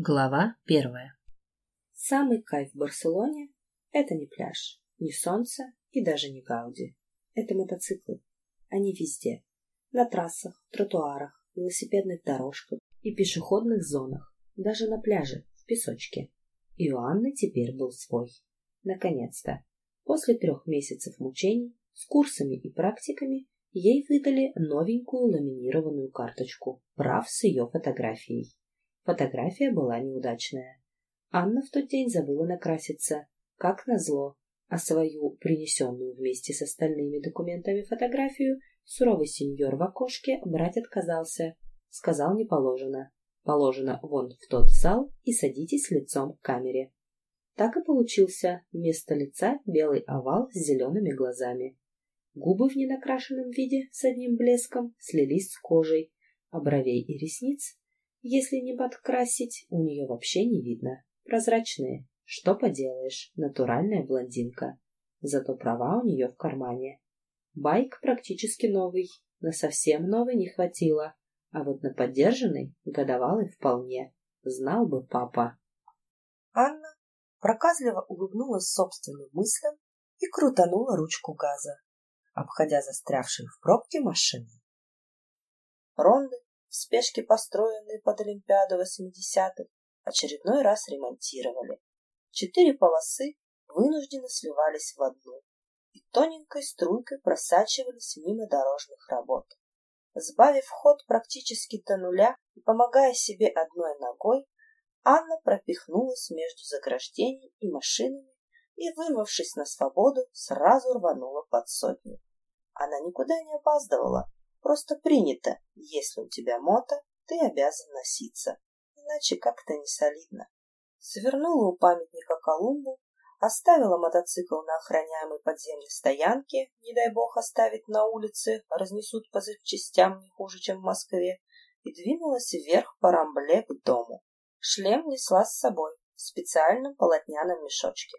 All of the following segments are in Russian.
Глава первая. Самый кайф в Барселоне – это не пляж, не солнце и даже не Гауди. Это мотоциклы. Они везде. На трассах, тротуарах, велосипедных дорожках и пешеходных зонах. Даже на пляже, в песочке. И у Анны теперь был свой. Наконец-то. После трех месяцев мучений, с курсами и практиками, ей выдали новенькую ламинированную карточку прав с ее фотографией. Фотография была неудачная. Анна в тот день забыла накраситься, как назло, а свою, принесенную вместе с остальными документами фотографию, суровый сеньор в окошке брать отказался. Сказал не положено. Положено вон в тот зал и садитесь лицом к камере. Так и получился вместо лица белый овал с зелеными глазами. Губы в ненакрашенном виде с одним блеском слились с кожей, а бровей и ресниц если не подкрасить, у нее вообще не видно. Прозрачные. Что поделаешь, натуральная блондинка. Зато права у нее в кармане. Байк практически новый, на совсем новый не хватило, а вот на поддержанный годовалый вполне. Знал бы папа. Анна проказливо улыбнулась собственным мыслям и крутанула ручку газа, обходя застрявшие в пробке машины. Ронды в спешке построенные под Олимпиаду 80-х, очередной раз ремонтировали. Четыре полосы вынужденно сливались в одну и тоненькой струйкой просачивались мимо дорожных работ. Сбавив ход практически до нуля и помогая себе одной ногой, Анна пропихнулась между заграждений и машинами и, вырвавшись на свободу, сразу рванула под сотню. Она никуда не опаздывала, Просто принято, если у тебя мото, ты обязан носиться. Иначе как-то не солидно. Свернула у памятника Колумбу, оставила мотоцикл на охраняемой подземной стоянке, не дай бог оставить на улице, разнесут по запчастям не хуже, чем в Москве, и двинулась вверх по рамбле к дому. Шлем несла с собой в специальном полотняном мешочке.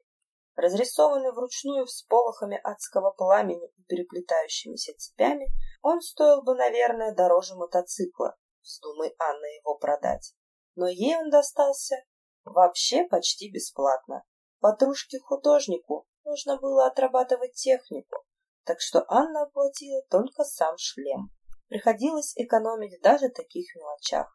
Разрисованный вручную всполохами адского пламени и переплетающимися цепями, он стоил бы, наверное, дороже мотоцикла, вздумай Анна его продать. Но ей он достался вообще почти бесплатно. Подружке-художнику нужно было отрабатывать технику, так что Анна оплатила только сам шлем. Приходилось экономить даже таких мелочах.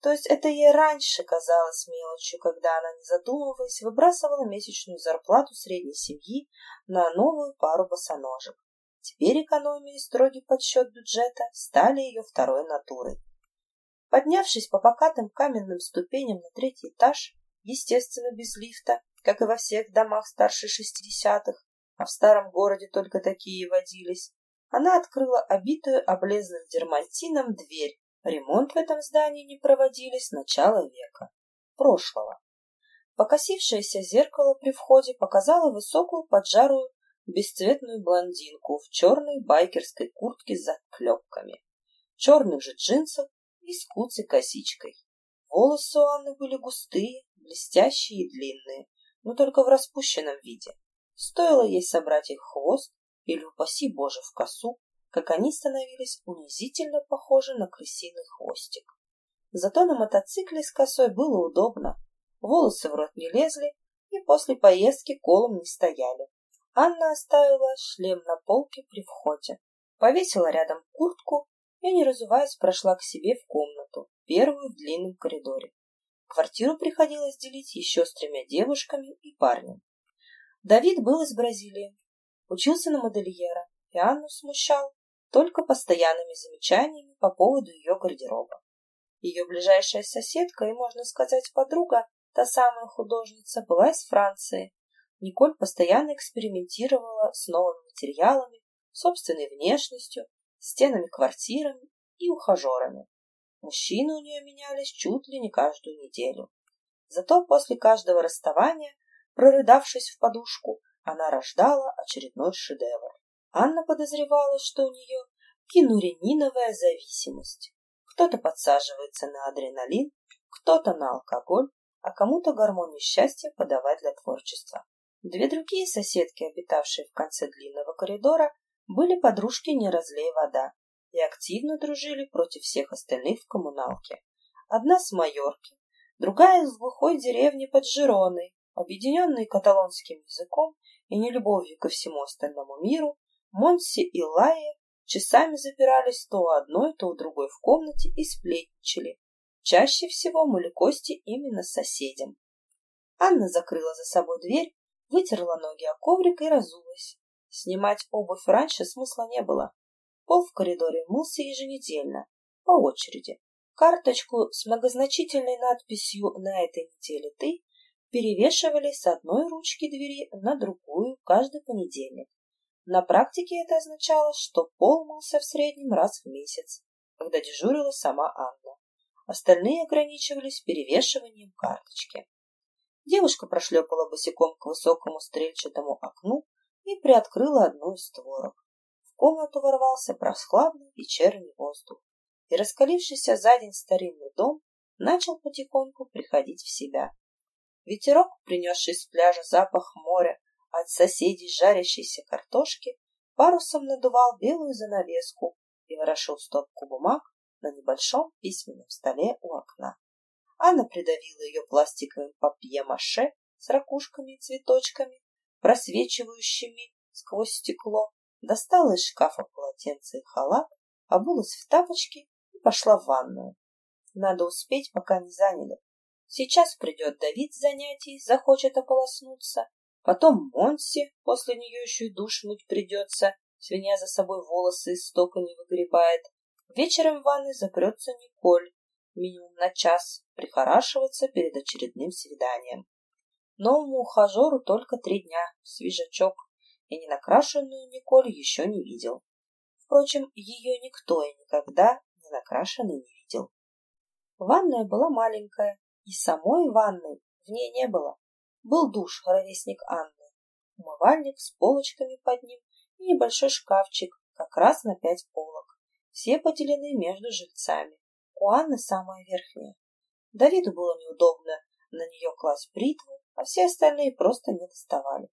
То есть это ей раньше казалось мелочью, когда она, не задумываясь, выбрасывала месячную зарплату средней семьи на новую пару босоножек. Теперь экономия и строгий подсчет бюджета стали ее второй натурой. Поднявшись по покатым каменным ступеням на третий этаж, естественно, без лифта, как и во всех домах старше шестидесятых, а в старом городе только такие водились, она открыла обитую облезлым дермантином дверь Ремонт в этом здании не проводили с начала века, прошлого. Покосившееся зеркало при входе показало высокую поджарую бесцветную блондинку в черной байкерской куртке с заклепками, черных же джинсах и с косичкой. Волосы у Анны были густые, блестящие и длинные, но только в распущенном виде. Стоило ей собрать их хвост или, упаси Боже, в косу, как они становились унизительно похожи на крысиный хвостик. Зато на мотоцикле с косой было удобно. Волосы в рот не лезли и после поездки колом не стояли. Анна оставила шлем на полке при входе, повесила рядом куртку и, не разуваясь, прошла к себе в комнату, первую в длинном коридоре. Квартиру приходилось делить еще с тремя девушками и парнем. Давид был из Бразилии, учился на модельера, и Анну смущал только постоянными замечаниями по поводу ее гардероба. Ее ближайшая соседка и, можно сказать, подруга, та самая художница, была из Франции. Николь постоянно экспериментировала с новыми материалами, собственной внешностью, стенами квартирами и ухажерами. Мужчины у нее менялись чуть ли не каждую неделю. Зато после каждого расставания, прорыдавшись в подушку, она рождала очередной шедевр. Анна подозревала, что у нее кинурениновая зависимость. Кто-то подсаживается на адреналин, кто-то на алкоголь, а кому-то гормоны счастья подавать для творчества. Две другие соседки, обитавшие в конце длинного коридора, были подружки «Не разлей вода» и активно дружили против всех остальных в коммуналке. Одна с Майорки, другая из глухой деревни под Жироной, объединенные каталонским языком и нелюбовью ко всему остальному миру, Монси и Лайя часами запирались то у одной, то у другой в комнате и сплетничали. Чаще всего мыли кости именно соседям. Анна закрыла за собой дверь, вытерла ноги о коврик и разулась. Снимать обувь раньше смысла не было. Пол в коридоре мылся еженедельно, по очереди. Карточку с многозначительной надписью «На этой неделе ты» перевешивали с одной ручки двери на другую каждый понедельник. На практике это означало, что пол мылся в среднем раз в месяц, когда дежурила сама Анна. Остальные ограничивались перевешиванием карточки. Девушка прошлепала босиком к высокому стрельчатому окну и приоткрыла одну из створок. В комнату ворвался прохладный вечерний воздух, и раскалившийся за день старинный дом начал потихоньку приходить в себя. Ветерок, принесший с пляжа запах моря от соседей жарящейся картошки, парусом надувал белую занавеску и ворошил стопку бумаг на небольшом письменном столе у окна. Анна придавила ее пластиковым папье-маше с ракушками и цветочками, просвечивающими сквозь стекло, достала из шкафа полотенце и халат, обулась в тапочки и пошла в ванную. Надо успеть, пока не заняли. Сейчас придет Давид с занятий, захочет ополоснуться. Потом Монси, после нее еще и душ мыть придется, свиня за собой волосы из стока не выгребает. Вечером в ванной запрется Николь, минимум на час, прихорашиваться перед очередным свиданием. Новому ухажеру только три дня, свежачок, и ненакрашенную Николь еще не видел. Впрочем, ее никто и никогда не накрашенной не видел. Ванная была маленькая, и самой ванной в ней не было. Был душ, ровесник Анны, умывальник с полочками под ним и небольшой шкафчик, как раз на пять полок. Все поделены между жильцами. У Анны самая верхняя. Давиду было неудобно на нее класть бритву, а все остальные просто не доставали.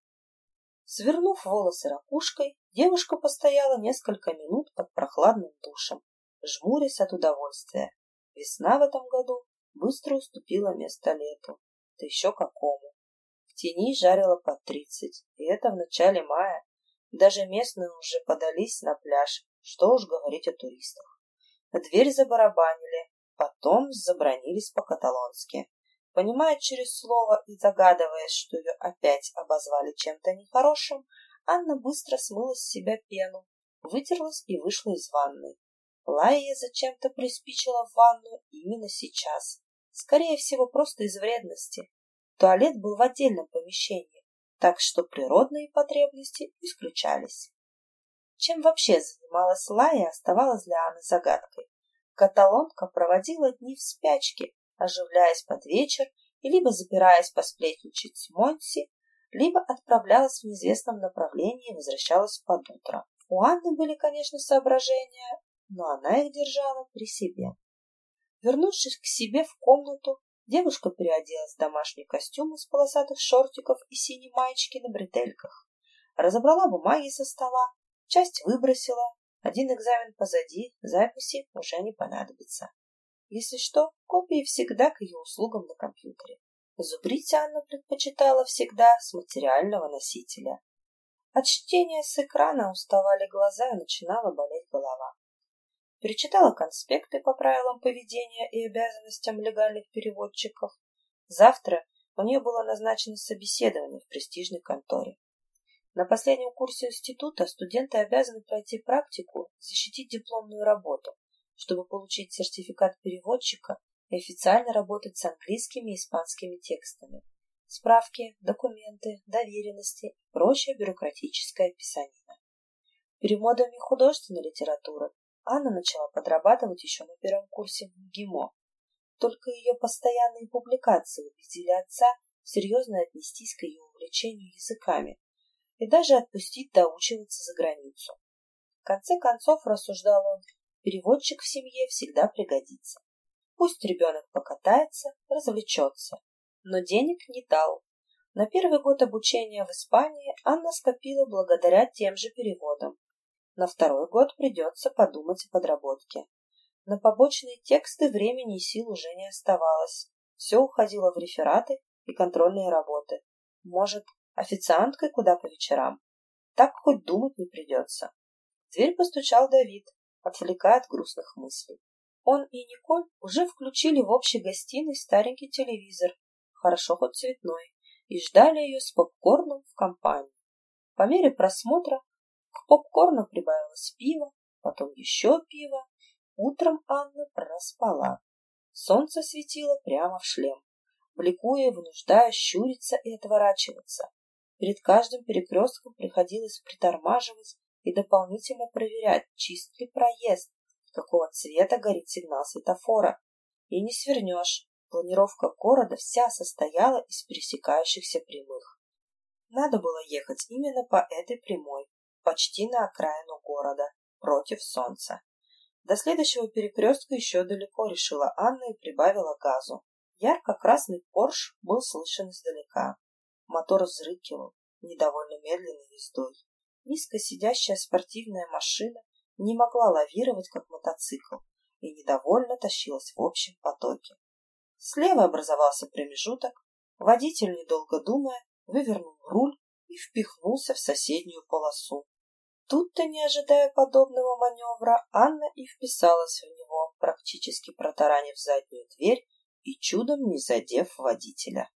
Свернув волосы ракушкой, девушка постояла несколько минут под прохладным душем, жмурясь от удовольствия. Весна в этом году быстро уступила место лету, да еще какому. В тени жарило под тридцать, и это в начале мая. Даже местные уже подались на пляж, что уж говорить о туристах. Дверь забарабанили, потом забронились по-каталонски. Понимая через слово и догадываясь, что ее опять обозвали чем-то нехорошим, Анна быстро смыла с себя пену, вытерлась и вышла из ванной. Лайя зачем-то приспичила в ванную именно сейчас. Скорее всего, просто из вредности. Туалет был в отдельном помещении, так что природные потребности исключались. Чем вообще занималась Лайя, оставалось для Анны загадкой. Каталонка проводила дни в спячке, оживляясь под вечер и либо запираясь посплетничать с Монси, либо отправлялась в неизвестном направлении и возвращалась под утро. У Анны были, конечно, соображения, но она их держала при себе. Вернувшись к себе в комнату, девушка переоделась в домашний костюм из полосатых шортиков и синей маечки на бретельках. Разобрала бумаги со стола, часть выбросила, один экзамен позади, записи уже не понадобится. Если что, копии всегда к ее услугам на компьютере. Зубрить Анна предпочитала всегда с материального носителя. От чтения с экрана уставали глаза и начинала болеть голова. Перечитала конспекты по правилам поведения и обязанностям легальных переводчиков. Завтра у нее было назначено собеседование в престижной конторе. На последнем курсе института студенты обязаны пройти практику, защитить дипломную работу, чтобы получить сертификат переводчика и официально работать с английскими и испанскими текстами. Справки, документы, доверенности и прочая бюрократическая писанина. Переводами художественной литературы Анна начала подрабатывать еще на первом курсе в МГИМО. Только ее постоянные публикации убедили отца серьезно отнестись к ее увлечению языками и даже отпустить доучиваться за границу. В конце концов, рассуждал он, Переводчик в семье всегда пригодится. Пусть ребенок покатается, развлечется, но денег не дал. На первый год обучения в Испании Анна скопила благодаря тем же переводам. На второй год придется подумать о подработке. На побочные тексты времени и сил уже не оставалось. все уходило в рефераты и контрольные работы. Может, официанткой куда по вечерам? Так хоть думать не придется. В дверь постучал Давид, отвлекая от грустных мыслей. Он и Николь уже включили в общей гостиной старенький телевизор, хорошо хоть цветной, и ждали ее с попкорном в компании. По мере просмотра к попкорну прибавилось пиво, потом еще пиво. Утром Анна проспала. Солнце светило прямо в шлем, бликуя, вынуждая щуриться и отворачиваться. Перед каждым перекрестком приходилось притормаживать и дополнительно проверять, чист ли проезд, какого цвета горит сигнал светофора. И не свернешь. Планировка города вся состояла из пересекающихся прямых. Надо было ехать именно по этой прямой, почти на окраину города, против солнца. До следующего перекрестка еще далеко, решила Анна и прибавила газу. Ярко-красный Порш был слышен издалека. Мотор взрыкивал, недовольно медленной ездой. Низко сидящая спортивная машина не могла лавировать, как мотоцикл, и недовольно тащилась в общем потоке. Слева образовался промежуток, водитель, недолго думая, вывернул руль и впихнулся в соседнюю полосу. Тут-то, не ожидая подобного маневра, Анна и вписалась в него, практически протаранив заднюю дверь и чудом не задев водителя.